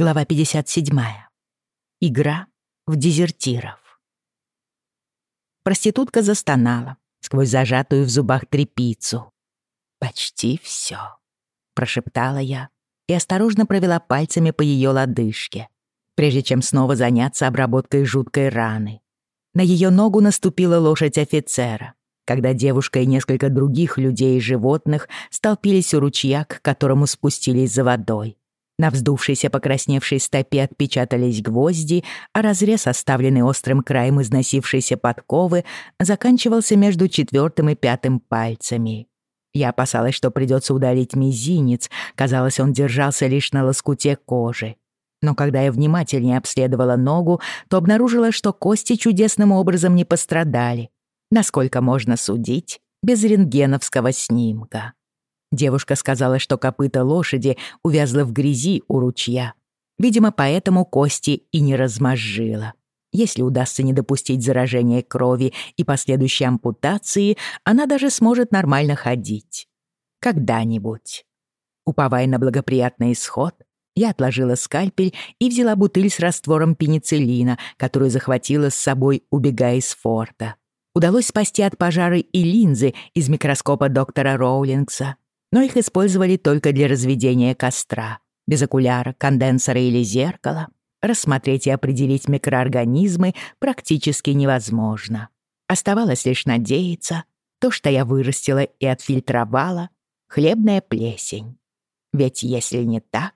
Глава 57. Игра в дезертиров. Проститутка застонала сквозь зажатую в зубах трепицу. «Почти всё», — прошептала я и осторожно провела пальцами по её лодыжке, прежде чем снова заняться обработкой жуткой раны. На её ногу наступила лошадь офицера, когда девушка и несколько других людей и животных столпились у ручья, к которому спустились за водой. На вздувшейся покрасневшей стопе отпечатались гвозди, а разрез, оставленный острым краем износившейся подковы, заканчивался между четвертым и пятым пальцами. Я опасалась, что придется удалить мизинец, казалось, он держался лишь на лоскуте кожи. Но когда я внимательнее обследовала ногу, то обнаружила, что кости чудесным образом не пострадали, насколько можно судить, без рентгеновского снимка. Девушка сказала, что копыта лошади увязла в грязи у ручья. Видимо, поэтому кости и не размозжила. Если удастся не допустить заражения крови и последующей ампутации, она даже сможет нормально ходить. Когда-нибудь. Уповая на благоприятный исход, я отложила скальпель и взяла бутыль с раствором пенициллина, которую захватила с собой, убегая из форта. Удалось спасти от пожара и линзы из микроскопа доктора Роулингса но их использовали только для разведения костра. Без окуляра, конденсора или зеркала рассмотреть и определить микроорганизмы практически невозможно. Оставалось лишь надеяться, то, что я вырастила и отфильтровала, хлебная плесень. Ведь если не так...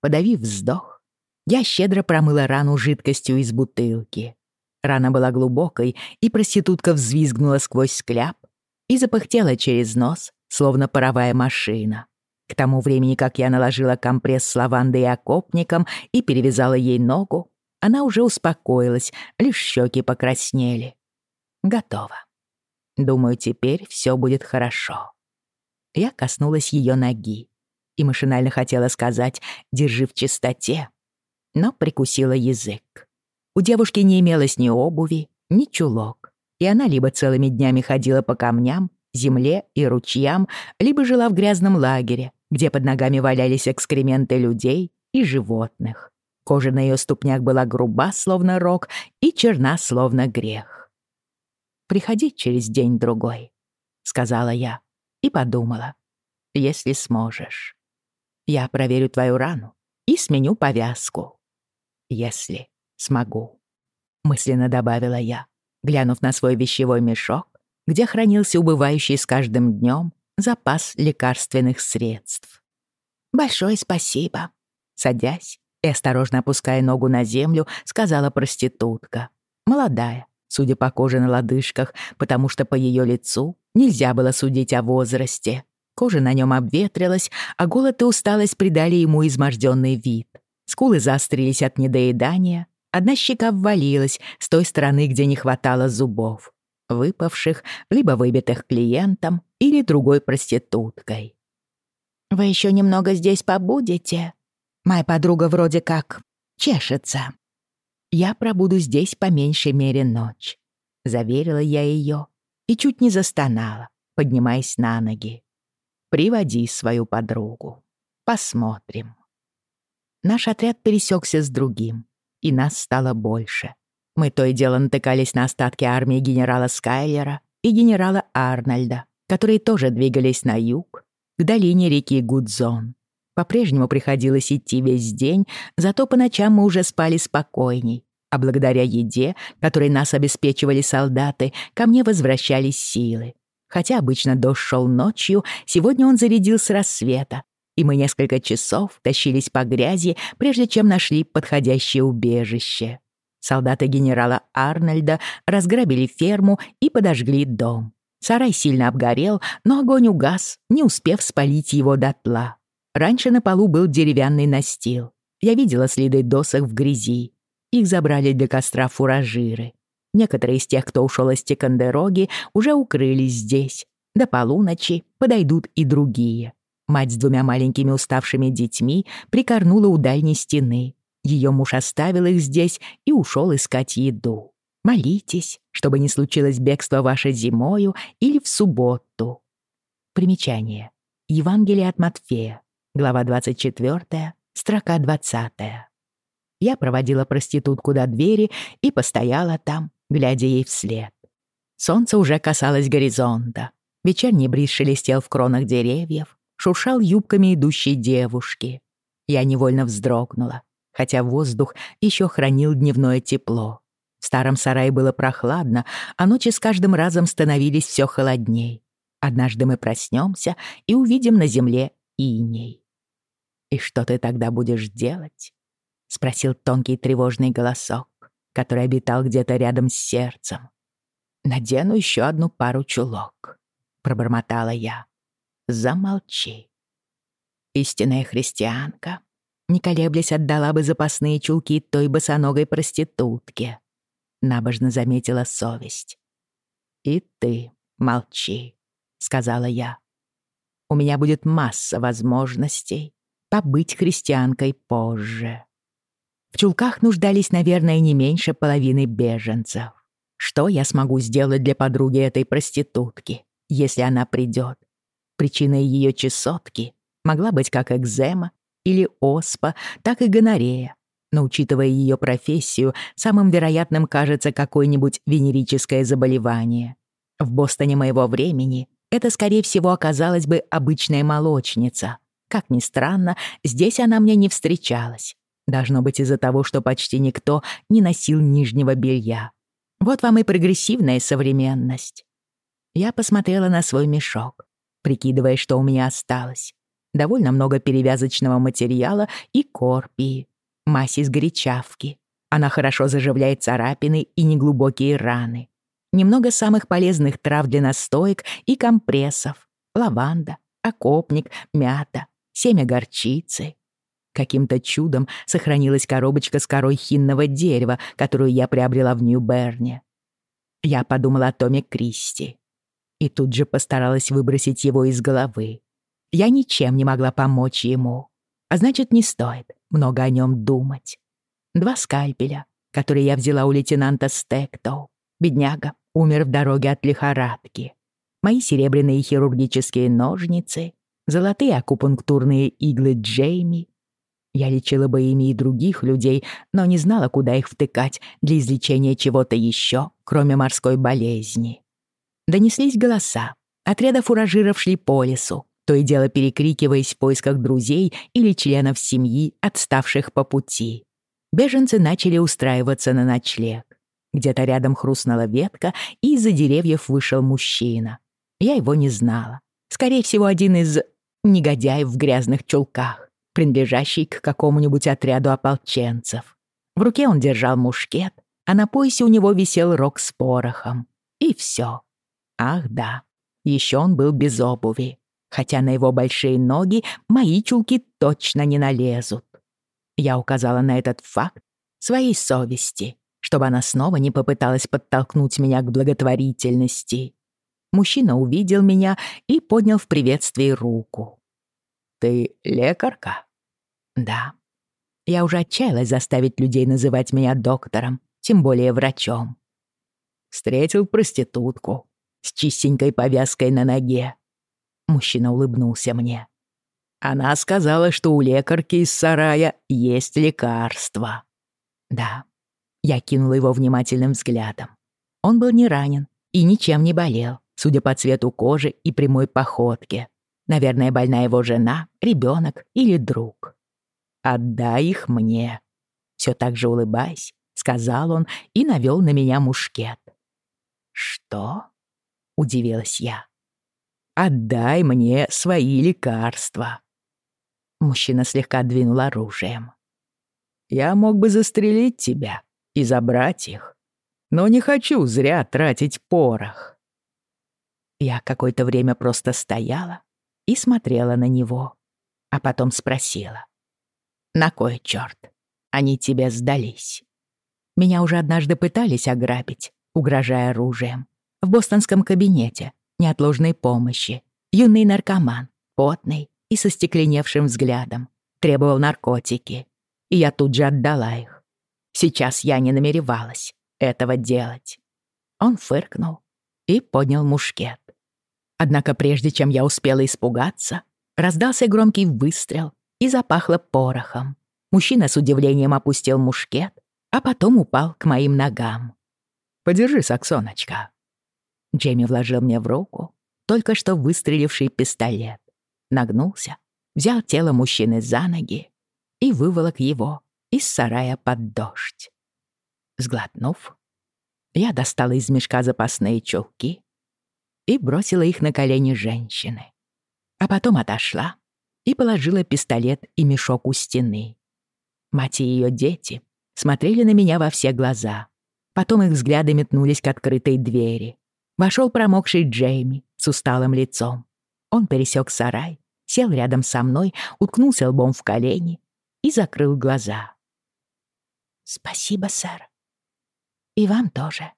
Подавив вздох, я щедро промыла рану жидкостью из бутылки. Рана была глубокой, и проститутка взвизгнула сквозь скляп и запыхтела через нос, словно паровая машина. К тому времени, как я наложила компресс с лавандой и окопником и перевязала ей ногу, она уже успокоилась, лишь щеки покраснели. Готово. Думаю, теперь все будет хорошо. Я коснулась ее ноги и машинально хотела сказать «держи в чистоте», но прикусила язык. У девушки не имелось ни обуви, ни чулок, и она либо целыми днями ходила по камням, земле и ручьям, либо жила в грязном лагере, где под ногами валялись экскременты людей и животных. Кожа на ее ступнях была груба, словно рог, и черна, словно грех. «Приходи через день-другой», — сказала я, и подумала, «если сможешь. Я проверю твою рану и сменю повязку. Если смогу», — мысленно добавила я, глянув на свой вещевой мешок, где хранился убывающий с каждым днем запас лекарственных средств. «Большое спасибо», — садясь и осторожно опуская ногу на землю, сказала проститутка. Молодая, судя по коже на лодыжках, потому что по ее лицу нельзя было судить о возрасте. Кожа на нем обветрилась, а голод и усталость придали ему изможденный вид. Скулы заострились от недоедания, одна щека ввалилась с той стороны, где не хватало зубов выпавших, либо выбитых клиентом или другой проституткой. «Вы еще немного здесь побудете? Моя подруга вроде как чешется». «Я пробуду здесь по меньшей мере ночь», — заверила я ее и чуть не застонала, поднимаясь на ноги. «Приводи свою подругу. Посмотрим». Наш отряд пересекся с другим, и нас стало больше — мы то и дело натыкались на остатки армии генерала Скайлера и генерала Арнольда, которые тоже двигались на юг, к долине реки Гудзон. По-прежнему приходилось идти весь день, зато по ночам мы уже спали спокойней, а благодаря еде, которой нас обеспечивали солдаты, ко мне возвращались силы. Хотя обычно дождь шел ночью, сегодня он зарядил с рассвета, и мы несколько часов тащились по грязи, прежде чем нашли подходящее убежище. Солдаты генерала Арнольда разграбили ферму и подожгли дом. Сарай сильно обгорел, но огонь угас, не успев спалить его дотла. Раньше на полу был деревянный настил. Я видела следы досок в грязи. Их забрали для костра фуражиры. Некоторые из тех, кто ушел из Тикандероги, уже укрылись здесь. До полуночи подойдут и другие. Мать с двумя маленькими уставшими детьми прикорнула у дальней стены, ее муж оставил их здесь и ушел искать еду. Молитесь, чтобы не случилось бегство ваше зимою или в субботу. Примечание. Евангелие от Матфея, глава 24, Строка двадцатая. Я проводила проститутку до двери и постояла там, глядя ей вслед. Солнце уже касалось горизонта. Вечерний бриз шелестел в кронах деревьев, шуршал юбками идущей девушки. Я невольно вздрогнула, хотя воздух еще хранил дневное тепло. В старом сарае было прохладно, а ночи с каждым разом становились все холодней. Однажды мы проснемся и увидим на земле иней. «И что ты тогда будешь делать?» — спросил тонкий тревожный голосок, который обитал где-то рядом с сердцем. «Надену еще одну пару чулок», — пробормотала я. «Замолчи». Истинная христианка, не колеблясь, отдала бы запасные чулки той босоногой проститутке, набожно заметила совесть. «И ты молчи», — сказала я. «У меня будет масса возможностей побыть христианкой позже». В чулках нуждались, наверное, не меньше половины беженцев. Что я смогу сделать для подруги этой проститутки, если она придет? Причиной ее чесотки могла быть как экзема или оспа, так и гонорея, но учитывая ее профессию, самым вероятным кажется какое-нибудь венерическое заболевание. В Бостоне моего времени это, скорее всего, оказалась бы обычная молочница. Как ни странно, здесь она мне не встречалась. Должно быть из-за того, что почти никто не носил нижнего белья. Вот вам и прогрессивная современность. Я посмотрела на свой мешок, прикидывая, что у меня осталось. Довольно много перевязочного материала и корпии мазь из горячавки. Она хорошо заживляет царапины и неглубокие раны. Немного самых полезных трав для настоек и компрессов. Лаванда, окопник, мята, семя горчицы. Каким-то чудом сохранилась коробочка с корой хинного дерева, которую я приобрела в Нью-Берне. Я подумала о Томе Кристи. И тут же постаралась выбросить его из головы. Я ничем не могла помочь ему. А значит, не стоит много о нем думать. Два скальпеля, которые я взяла у лейтенанта Стектоу. Бедняга умер в дороге от лихорадки. Мои серебряные хирургические ножницы, золотые акупунктурные иглы Джейми. Я лечила бы ими и других людей, но не знала, куда их втыкать для излечения чего-то еще, кроме морской болезни. Донеслись голоса. Отряды фуражиров шли по лесу, то и дело перекрикиваясь в поисках друзей или членов семьи, отставших по пути. Беженцы начали устраиваться на ночлег. Где-то рядом хрустнула ветка, и из-за деревьев вышел мужчина. Я его не знала. Скорее всего, один из негодяев в грязных чулках, принадлежащий к какому-нибудь отряду ополченцев. В руке он держал мушкет, а на поясе у него висел рог с порохом. И все. Ах да, еще он был без обуви хотя на его большие ноги мои чулки точно не налезут. Я указала на этот факт своей совести, чтобы она снова не попыталась подтолкнуть меня к благотворительности. Мужчина увидел меня и поднял в приветствии руку. «Ты лекарка?» «Да». Я уже отчаялась заставить людей называть меня доктором, тем более врачом. Встретил проститутку с чистенькой повязкой на ноге. Мужчина улыбнулся мне. Она сказала, что у лекарки из сарая есть лекарство. Да. Я кинула его внимательным взглядом. Он был не ранен и ничем не болел, судя по цвету кожи и прямой походке. Наверное, больна его жена, ребенок или друг. «Отдай их мне», — все так же улыбаясь, сказал он и навел на меня мушкет. «Что?» — удивилась я. Отдай мне свои лекарства». Мужчина слегка двинул оружием. «Я мог бы застрелить тебя и забрать их, но не хочу зря тратить порох». Я какое-то время просто стояла и смотрела на него, а потом спросила. «На кой черт? Они тебе сдались?» Меня уже однажды пытались ограбить, угрожая оружием, в бостонском кабинете, неотложной помощи. Юный наркоман, потный и со стекленевшим взглядом, требовал наркотики. И я тут же отдала их. Сейчас я не намеревалась этого делать. Он фыркнул и поднял мушкет. Однако прежде чем я успела испугаться, раздался громкий выстрел, и запахло порохом. Мужчина с удивлением опустил мушкет, а потом упал к моим ногам. «Подержи, Саксоночка». Джейми вложил мне в руку только что выстреливший пистолет, нагнулся, взял тело мужчины за ноги и выволок его из сарая под дождь. Сглотнув, я достала из мешка запасные чулки и бросила их на колени женщины, а потом отошла и положила пистолет и мешок у стены. Мать и ее дети смотрели на меня во все глаза. Потом их взгляды метнулись к открытой двери. Вошел промокший Джейми с усталым лицом. Он пересек сарай, сел рядом со мной, уткнулся лбом в колени и закрыл глаза. «Спасибо, сэр. И вам тоже.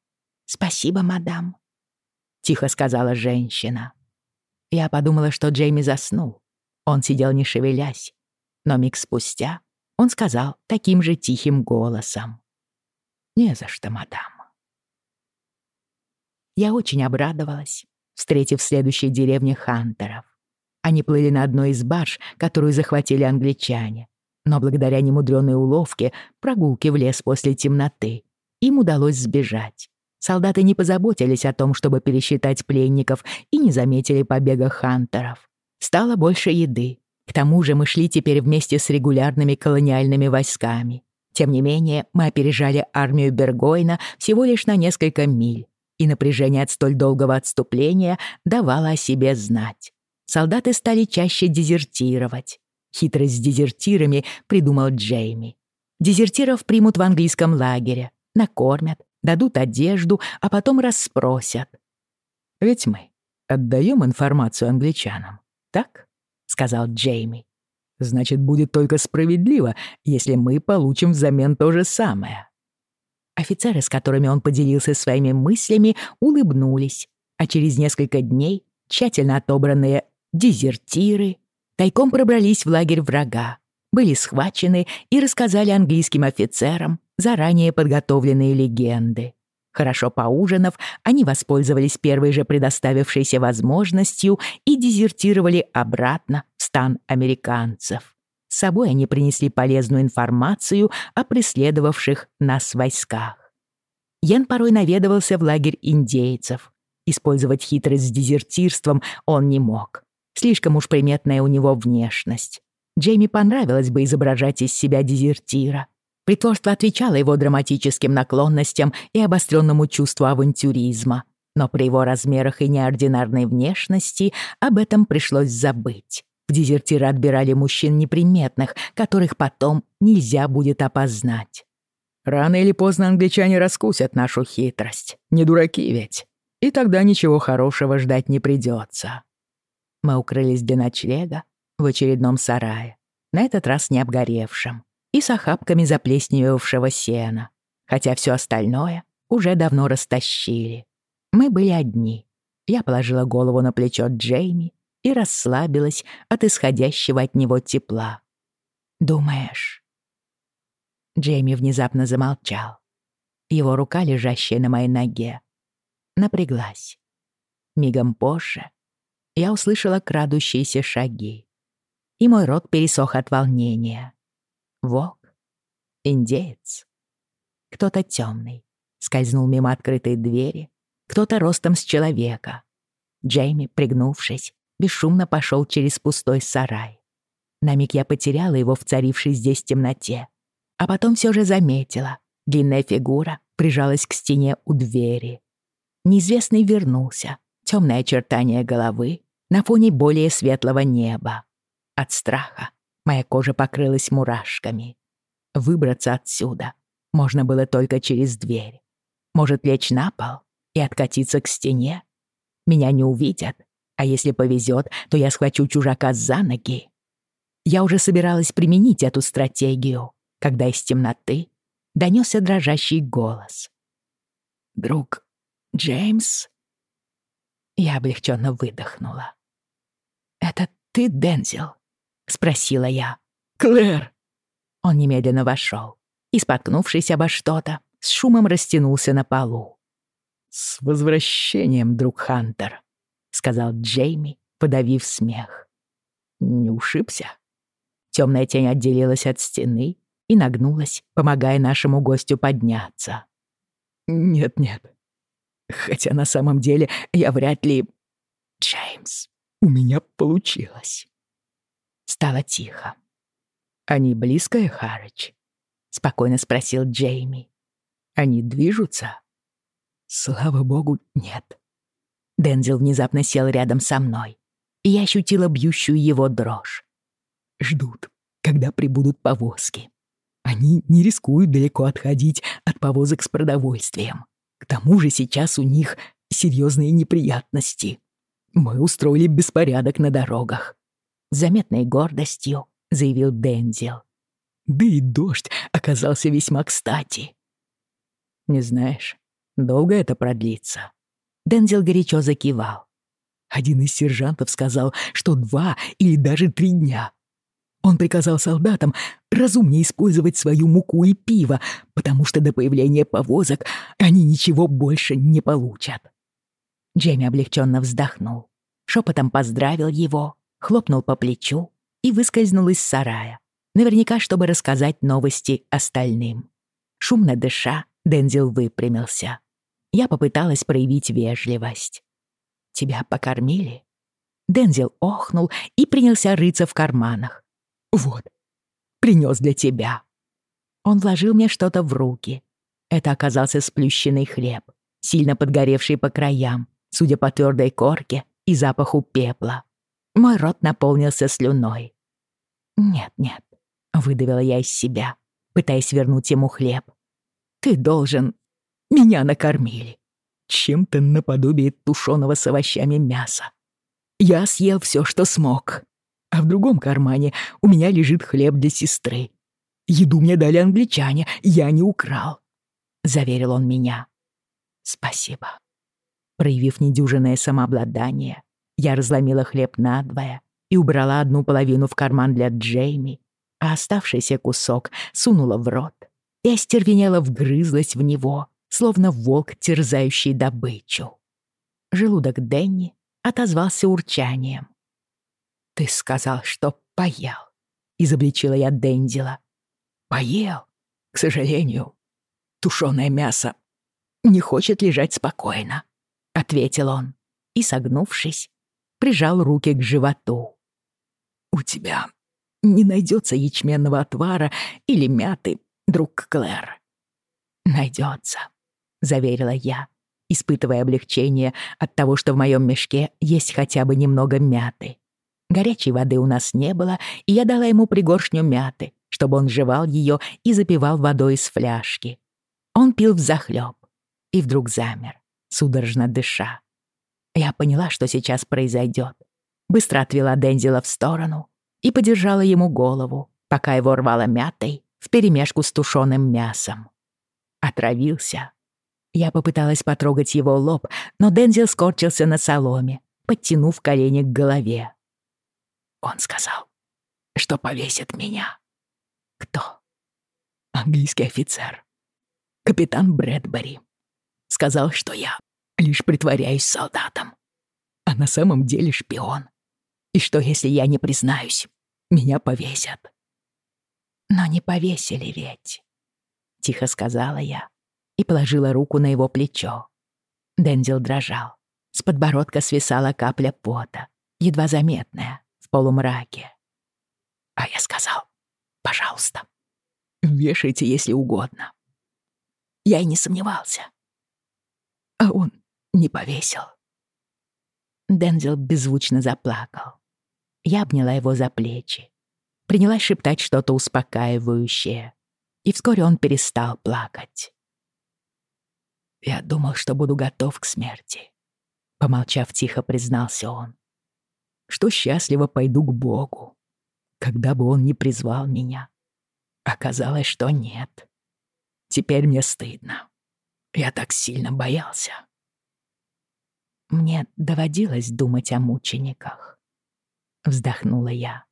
Спасибо, мадам», — тихо сказала женщина. Я подумала, что Джейми заснул. Он сидел не шевелясь, но миг спустя он сказал таким же тихим голосом. «Не за что, мадам». Я очень обрадовалась, встретив в следующей деревне хантеров. Они плыли на одной из барж, которую захватили англичане. Но благодаря немудрёной уловке, прогулки в лес после темноты, им удалось сбежать. Солдаты не позаботились о том, чтобы пересчитать пленников, и не заметили побега хантеров. Стало больше еды, к тому же мы шли теперь вместе с регулярными колониальными войсками. Тем не менее, мы опережали армию Бергойна всего лишь на несколько миль, и напряжение от столь долгого отступления давало о себе знать. Солдаты стали чаще дезертировать. Хитрость с дезертирами придумал Джейми. Дезертиров примут в английском лагере, накормят, дадут одежду, а потом расспросят. Ведь мы отдаем информацию англичанам, так? — сказал Джейми. «Значит, будет только справедливо, если мы получим взамен то же самое». Офицеры, с которыми он поделился своими мыслями, улыбнулись, а через несколько дней тщательно отобранные дезертиры тайком пробрались в лагерь врага, были схвачены и рассказали английским офицерам заранее подготовленные легенды. Хорошо поужинав, они воспользовались первой же предоставившейся возможностью и дезертировали обратно в стан американцев. С собой они принесли полезную информацию о преследовавших нас войсках. Йен порой наведывался в лагерь индейцев. Использовать хитрость с дезертирством он не мог. Слишком уж приметная у него внешность. Джейми понравилось бы изображать из себя дезертира, Притворство отвечало его драматическим наклонностям и обостренному чувству авантюризма, но при его размерах и неординарной внешности об этом пришлось забыть. В дезертиры отбирали мужчин неприметных, которых потом нельзя будет опознать. Рано или поздно англичане раскусят нашу хитрость. Не дураки ведь. И тогда ничего хорошего ждать не придется. Мы укрылись для ночлега в очередном сарае, на этот раз не обгоревшем и с охапками заплесневевшего сена, хотя все остальное уже давно растащили. Мы были одни. Я положила голову на плечо Джейми и расслабилась от исходящего от него тепла. «Думаешь?» Джейми внезапно замолчал. Его рука, лежащая на моей ноге, напряглась. Мигом позже я услышала крадущиеся шаги, и мой рот пересох от волнения. Волк? Индеец? Кто-то темный скользнул мимо открытой двери, кто-то ростом с человека. Джейми, пригнувшись, бесшумно пошел через пустой сарай. На миг я потеряла его в царившей здесь темноте, а потом все же заметила. Длинная фигура прижалась к стене у двери. Неизвестный вернулся, темное очертание головы на фоне более светлого неба. От страха Моя кожа покрылась мурашками. Выбраться отсюда можно было только через дверь. Может, лечь на пол и откатиться к стене? Меня не увидят, а если повезет, то я схвачу чужака за ноги. Я уже собиралась применить эту стратегию, когда из темноты донесся дрожащий голос. «Друг Джеймс?» Я облегченно выдохнула. «Это ты, Дензел?» — спросила я. «Клэр!» Он немедленно вошел и, споткнувшись обо что-то, с шумом растянулся на полу. «С возвращением, друг Хантер», — сказал Джейми, подавив смех. «Не ушибся?» Темная тень отделилась от стены и нагнулась, помогая нашему гостю подняться. «Нет-нет. Хотя на самом деле я вряд ли... Джеймс, у меня получилось». Стало тихо. «Они близко, Харыч?» — спокойно спросил Джейми. «Они движутся?» «Слава богу, нет». Дензел внезапно сел рядом со мной, и я ощутила бьющую его дрожь. «Ждут, когда прибудут повозки. Они не рискуют далеко отходить от повозок с продовольствием. К тому же сейчас у них серьезные неприятности. Мы устроили беспорядок на дорогах. Заметной гордостью заявил Дензел. Да и дождь оказался весьма кстати. Не знаешь, долго это продлится? Дензел горячо закивал. Один из сержантов сказал, что два или даже три дня. Он приказал солдатам разумнее использовать свою муку и пиво, потому что до появления повозок они ничего больше не получат. Джейми облегченно вздохнул, шепотом поздравил его, хлопнул по плечу и выскользнул из сарая, наверняка, чтобы рассказать новости остальным. Шумно дыша, Дензил выпрямился. Я попыталась проявить вежливость. «Тебя покормили?» Дензил охнул и принялся рыться в карманах. «Вот, принес для тебя». Он вложил мне что-то в руки. Это оказался сплющенный хлеб, сильно подгоревший по краям, судя по твердой корке и запаху пепла. Мой рот наполнился слюной. «Нет, нет», — выдавила я из себя, пытаясь вернуть ему хлеб. «Ты должен... Меня накормили. Чем-то наподобие тушеного с овощами мяса. Я съел все, что смог. А в другом кармане у меня лежит хлеб для сестры. Еду мне дали англичане, я не украл», — заверил он меня. «Спасибо». Проявив недюжинное самообладание, я разломила хлеб надвое и убрала одну половину в карман для Джейми, а оставшийся кусок сунула в рот и остервенела вгрызлась в него, словно волк, терзающий добычу. Желудок Денни отозвался урчанием. «Ты сказал, что поел», — изобличила я Дензила. «Поел? К сожалению, тушеное мясо не хочет лежать спокойно», — ответил он и, согнувшись, прижал руки к животу у тебя не найдется ячменного отвара или мяты, друг Клэр. Найдется, заверила я, испытывая облегчение от того, что в моем мешке есть хотя бы немного мяты. Горячей воды у нас не было, и я дала ему пригоршню мяты, чтобы он жевал ее и запивал водой из фляжки. Он пил взахлёб и вдруг замер, судорожно дыша. Я поняла, что сейчас произойдет, быстро отвела Дензила в сторону и подержала ему голову, пока его рвало мятой вперемешку с тушеным мясом. Отравился. Я попыталась потрогать его лоб, но Дензил скорчился на соломе, подтянув колени к голове. Он сказал, что повесит меня. Кто? Английский офицер. Капитан Брэдбери. Сказал, что я лишь притворяюсь солдатом, а на самом деле шпион и что, если я не признаюсь, меня повесят. Но не повесили ведь, — тихо сказала я и положила руку на его плечо. Дензил дрожал. С подбородка свисала капля пота, едва заметная, в полумраке. А я сказал, пожалуйста, вешайте, если угодно. Я и не сомневался. А он не повесил. Дензил беззвучно заплакал. Я обняла его за плечи. Принялась шептать что-то успокаивающее. И вскоре он перестал плакать. «Я думал, что буду готов к смерти», — помолчав тихо, признался он. «Что счастливо пойду к Богу, когда бы он не призвал меня. Оказалось, что нет. Теперь мне стыдно. Я так сильно боялся». Мне доводилось думать о мучениках вздохнула я.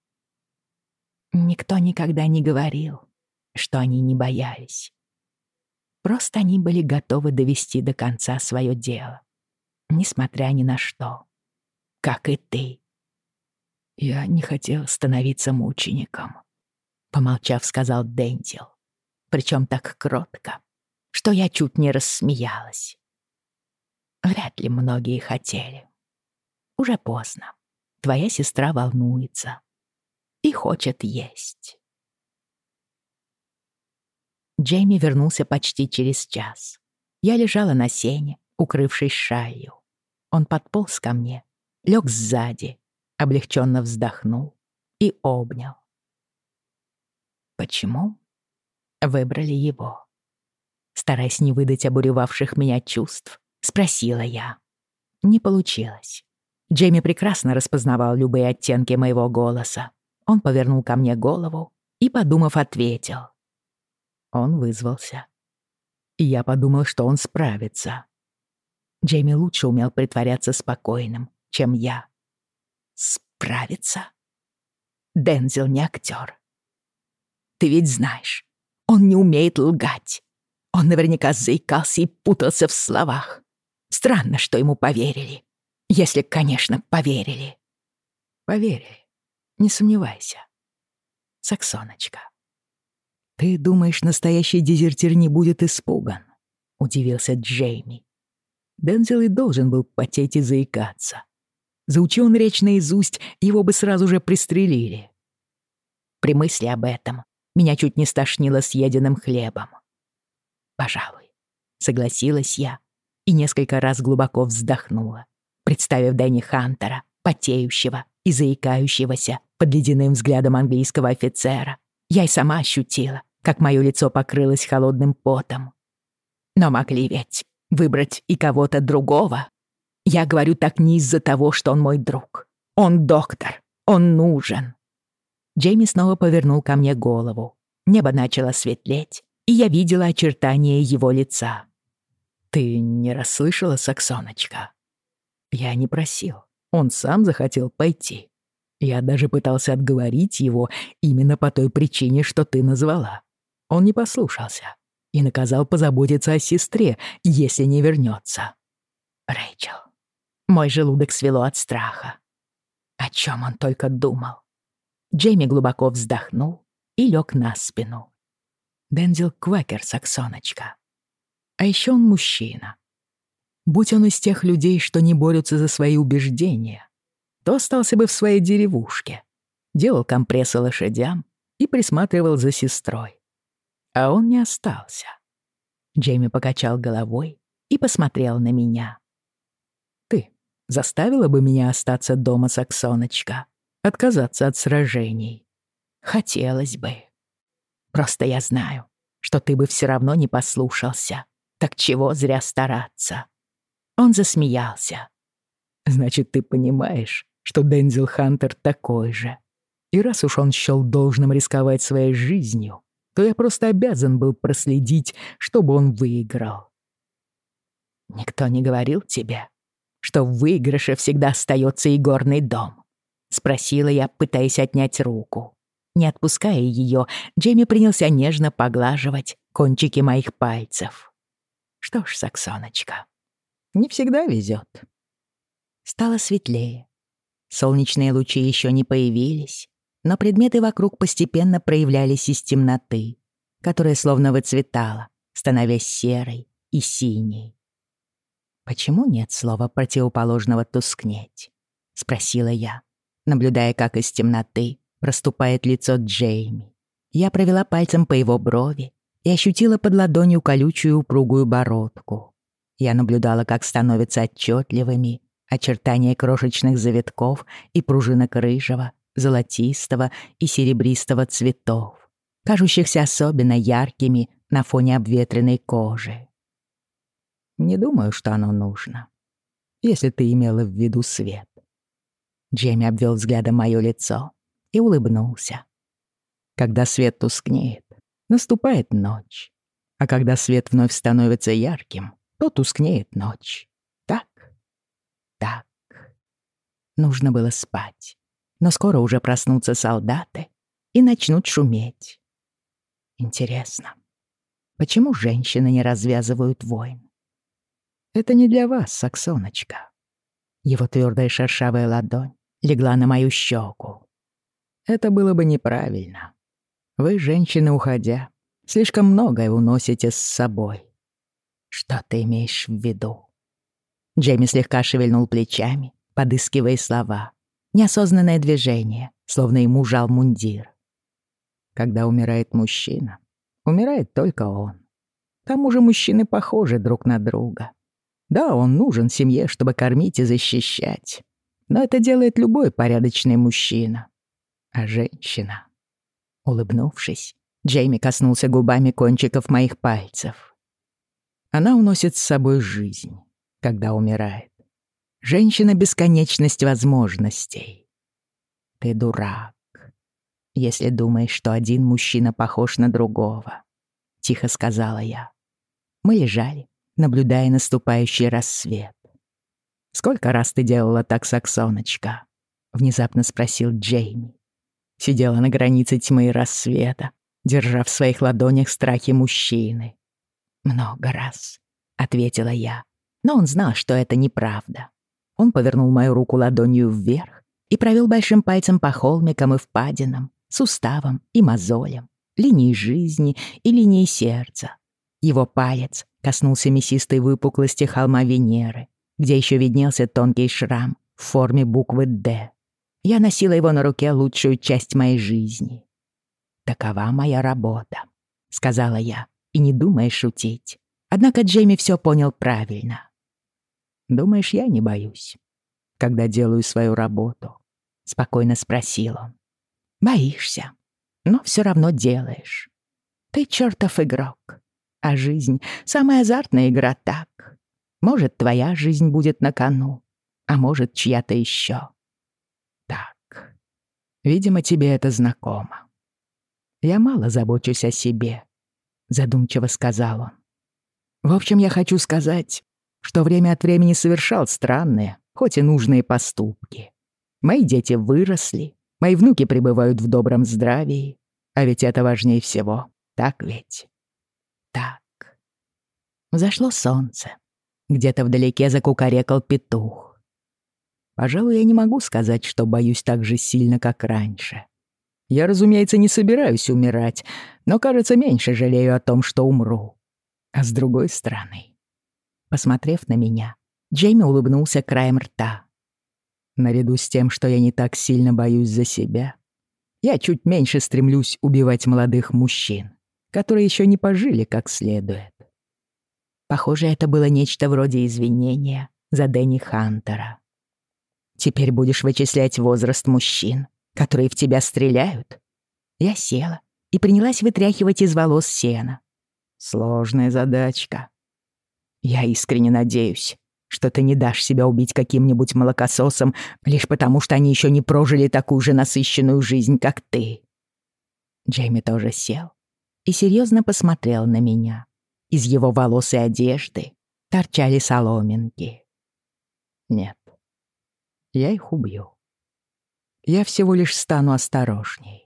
Никто никогда не говорил, что они не боялись. Просто они были готовы довести до конца свое дело, несмотря ни на что, как и ты. Я не хотел становиться мучеником, помолчав, сказал Дентил. Причем так кротко, что я чуть не рассмеялась. Вряд ли многие хотели. Уже поздно. Твоя сестра волнуется и хочет есть. Джейми вернулся почти через час. Я лежала на сене, укрывшись шалью. Он подполз ко мне, лег сзади, облегченно вздохнул и обнял. Почему выбрали его? Стараясь не выдать обуревавших меня чувств, спросила я. Не получилось. Джейми прекрасно распознавал любые оттенки моего голоса. Он повернул ко мне голову и, подумав, ответил. Он вызвался. И я подумал, что он справится. Джейми лучше умел притворяться спокойным, чем я. Справиться? Дензел не актер. Ты ведь знаешь, он не умеет лгать. Он наверняка заикался и путался в словах. Странно, что ему поверили. Если, конечно, поверили. Поверили, не сомневайся. Саксоночка. «Ты думаешь, настоящий дезертир не будет испуган?» — удивился Джейми. Дензел и должен был потеть и заикаться. Заучи он речь наизусть, его бы сразу же пристрелили. При мысли об этом меня чуть не стошнило съеденным хлебом. «Пожалуй», — согласилась я и несколько раз глубоко вздохнула, представив Дэнни Хантера, потеющего и заикающегося под ледяным взглядом английского офицера. Я и сама ощутила, как мое лицо покрылось холодным потом. Но могли ведь выбрать и кого-то другого. Я говорю так не из-за того, что он мой друг. Он доктор. Он нужен. Джейми снова повернул ко мне голову. Небо начало светлеть, и я видела очертания его лица. «Ты не расслышала, Саксоночка?» Я не просил. Он сам захотел пойти. Я даже пытался отговорить его именно по той причине, что ты назвала. Он не послушался и наказал позаботиться о сестре, если не вернется. Рэйчел. Мой желудок свело от страха. О чем он только думал. Джейми глубоко вздохнул и лег на спину. Дензел Квакер, саксоночка. А еще он мужчина. Будь он из тех людей, что не борются за свои убеждения, то остался бы в своей деревушке, делал компрессы лошадям и присматривал за сестрой а он не остался. Джейми покачал головой и посмотрел на меня. «Ты заставила бы меня остаться дома, Саксоночка, отказаться от сражений? Хотелось бы. Просто я знаю, что ты бы все равно не послушался. Так чего зря стараться?» Он засмеялся. «Значит, ты понимаешь, что Дензел Хантер такой же. И раз уж он счёл должным рисковать своей жизнью, то я просто обязан был проследить, чтобы он выиграл. «Никто не говорил тебе, что в выигрыше всегда остается и горный дом?» — спросила я, пытаясь отнять руку. Не отпуская ее, Джейми принялся нежно поглаживать кончики моих пальцев. «Что ж, Саксоночка, не всегда везет. Стало светлее. Солнечные лучи еще не появились, но предметы вокруг постепенно проявлялись из темноты, которая словно выцветала, становясь серой и синей. «Почему нет слова противоположного «тускнеть»?» — спросила я, наблюдая, как из темноты проступает лицо Джейми. Я провела пальцем по его брови и ощутила под ладонью колючую упругую бородку. Я наблюдала, как становятся отчетливыми очертания крошечных завитков и пружинок рыжего, золотистого и серебристого цветов, кажущихся особенно яркими на фоне обветренной кожи. Не думаю, что оно нужно, если ты имела в виду свет. Джейми обвел взглядом мое лицо и улыбнулся. Когда свет тускнеет, наступает ночь. А когда свет вновь становится ярким, то тускнеет ночь. Так? Так. Нужно было спать но скоро уже проснутся солдаты и начнут шуметь. Интересно, почему женщины не развязывают войн? Это не для вас, Саксоночка. Его твердая шершавая ладонь легла на мою щеку. Это было бы неправильно. Вы, женщины, уходя, слишком многое уносите с собой. Что ты имеешь в виду? Джейми слегка шевельнул плечами, подыскивая слова. Неосознанное движение, словно ему жал мундир. Когда умирает мужчина, умирает только он. К тому же мужчины похожи друг на друга. Да, он нужен семье, чтобы кормить и защищать. Но это делает любой порядочный мужчина. А женщина... Улыбнувшись, Джейми коснулся губами кончиков моих пальцев. Она уносит с собой жизнь, когда умирает. Женщина — бесконечность возможностей. Ты дурак, если думаешь, что один мужчина похож на другого, — тихо сказала я. Мы лежали, наблюдая наступающий рассвет. «Сколько раз ты делала так, Саксоночка?» — внезапно спросил Джейми. Сидела на границе тьмы и рассвета, держа в своих ладонях страхи мужчины. «Много раз», — ответила я, но он знал, что это неправда. Он повернул мою руку ладонью вверх и провел большим пальцем по холмикам и впадинам, суставам и мозолям, линии жизни и линии сердца. Его палец коснулся мясистой выпуклости холма Венеры, где еще виднелся тонкий шрам в форме буквы «Д». Я носила его на руке лучшую часть моей жизни. «Такова моя работа», — сказала я, и не думая шутить. Однако Джейми все понял правильно. «Думаешь, я не боюсь, когда делаю свою работу?» — спокойно спросил он. «Боишься, но все равно делаешь. Ты чертов игрок, а жизнь — самая азартная игра так. Может, твоя жизнь будет на кону, а может, чья-то еще. Так, видимо, тебе это знакомо. Я мало забочусь о себе, задумчиво сказал он. В общем, я хочу сказать, что время от времени совершал странные, хоть и нужные поступки. Мои дети выросли, мои внуки пребывают в добром здравии, а ведь это важнее всего, так ведь? Так. Зашло солнце. Где-то вдалеке закукарекал петух. Пожалуй, я не могу сказать, что боюсь так же сильно, как раньше. Я, разумеется, не собираюсь умирать, но, кажется, меньше жалею о том, что умру. А с другой стороны... Посмотрев на меня, Джейми улыбнулся краем рта. Наряду с тем, что я не так сильно боюсь за себя, я чуть меньше стремлюсь убивать молодых мужчин, которые еще не пожили как следует. Похоже, это было нечто вроде извинения за Дэнни Хантера. «Теперь будешь вычислять возраст мужчин, которые в тебя стреляют?» Я села и принялась вытряхивать из волос сена. Сложная задачка. Я искренне надеюсь, что ты не дашь себя убить каким-нибудь молокососом лишь потому, что они еще не прожили такую же насыщенную жизнь, как ты. Джейми тоже сел и серьезно посмотрел на меня. Из его волос и одежды торчали соломинки. Нет, я их убью. Я всего лишь стану осторожней.